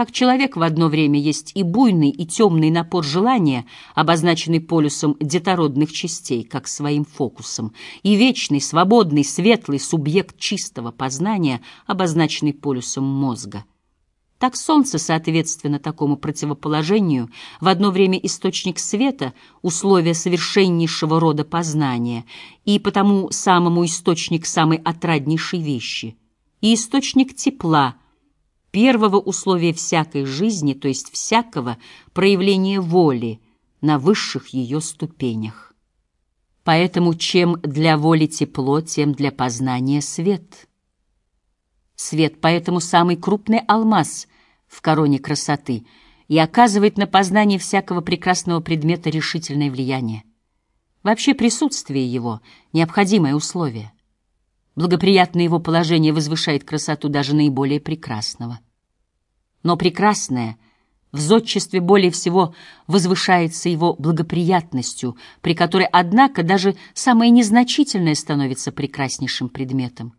Как человек в одно время есть и буйный, и темный напор желания, обозначенный полюсом детородных частей, как своим фокусом, и вечный, свободный, светлый субъект чистого познания, обозначенный полюсом мозга. Так солнце, соответственно такому противоположению, в одно время источник света, условие совершеннейшего рода познания, и потому самому источник самой отраднейшей вещи, и источник тепла, первого условия всякой жизни, то есть всякого проявления воли на высших ее ступенях. Поэтому чем для воли тепло, тем для познания свет. Свет поэтому самый крупный алмаз в короне красоты и оказывает на познание всякого прекрасного предмета решительное влияние. Вообще присутствие его — необходимое условие. Благоприятное его положение возвышает красоту даже наиболее прекрасного. Но прекрасное в зодчестве более всего возвышается его благоприятностью, при которой, однако, даже самое незначительное становится прекраснейшим предметом.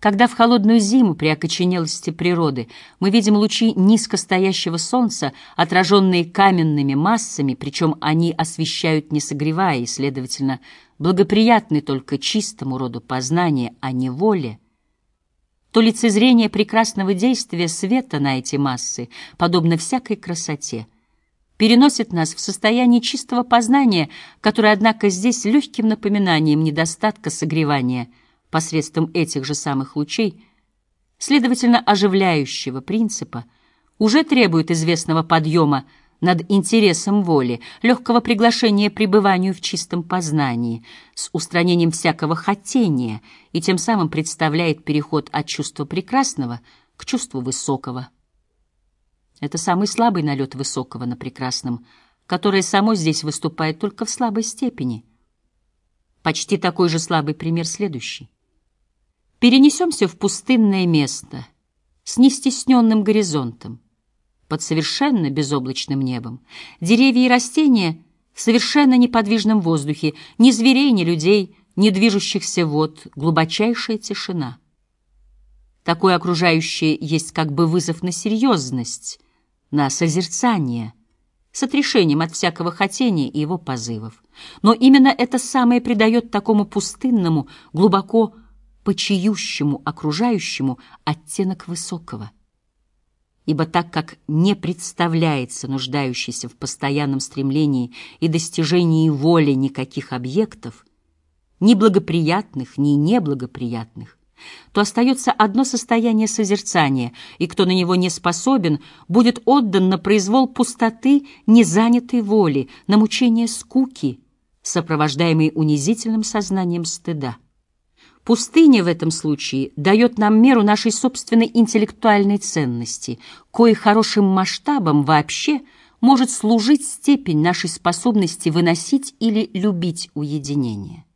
Когда в холодную зиму при окоченелости природы мы видим лучи низкостоящего солнца, отраженные каменными массами, причем они освещают не согревая и, следовательно, благоприятны только чистому роду познания, а не воле, то лицезрение прекрасного действия света на эти массы, подобно всякой красоте, переносит нас в состояние чистого познания, которое, однако, здесь легким напоминанием недостатка согревания – посредством этих же самых лучей, следовательно, оживляющего принципа, уже требует известного подъема над интересом воли, легкого приглашения пребыванию в чистом познании, с устранением всякого хотения и тем самым представляет переход от чувства прекрасного к чувству высокого. Это самый слабый налет высокого на прекрасном, которое само здесь выступает только в слабой степени. Почти такой же слабый пример следующий. Перенесемся в пустынное место с нестесненным горизонтом, под совершенно безоблачным небом. Деревья и растения в совершенно неподвижном воздухе, ни зверей, ни людей, ни движущихся вод, глубочайшая тишина. Такое окружающее есть как бы вызов на серьезность, на созерцание, с отрешением от всякого хотения и его позывов. Но именно это самое придает такому пустынному, глубоко почиющему окружающему оттенок высокого. Ибо так как не представляется нуждающийся в постоянном стремлении и достижении воли никаких объектов, ни благоприятных, ни неблагоприятных, то остается одно состояние созерцания, и кто на него не способен, будет отдан на произвол пустоты незанятой воли, на мучение скуки, сопровождаемой унизительным сознанием стыда. Пустыня в этом случае дает нам меру нашей собственной интеллектуальной ценности, кое хорошим масштабом вообще может служить степень нашей способности выносить или любить уединение.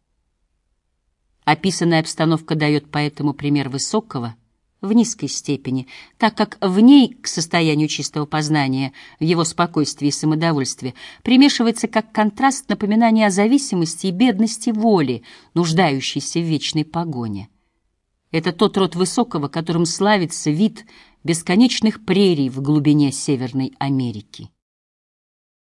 Описанная обстановка дает поэтому пример высокого – в низкой степени, так как в ней к состоянию чистого познания, в его спокойствии и самодовольстве, примешивается как контраст напоминание о зависимости и бедности воли, нуждающейся в вечной погоне. Это тот род высокого, которым славится вид бесконечных прерий в глубине Северной Америки.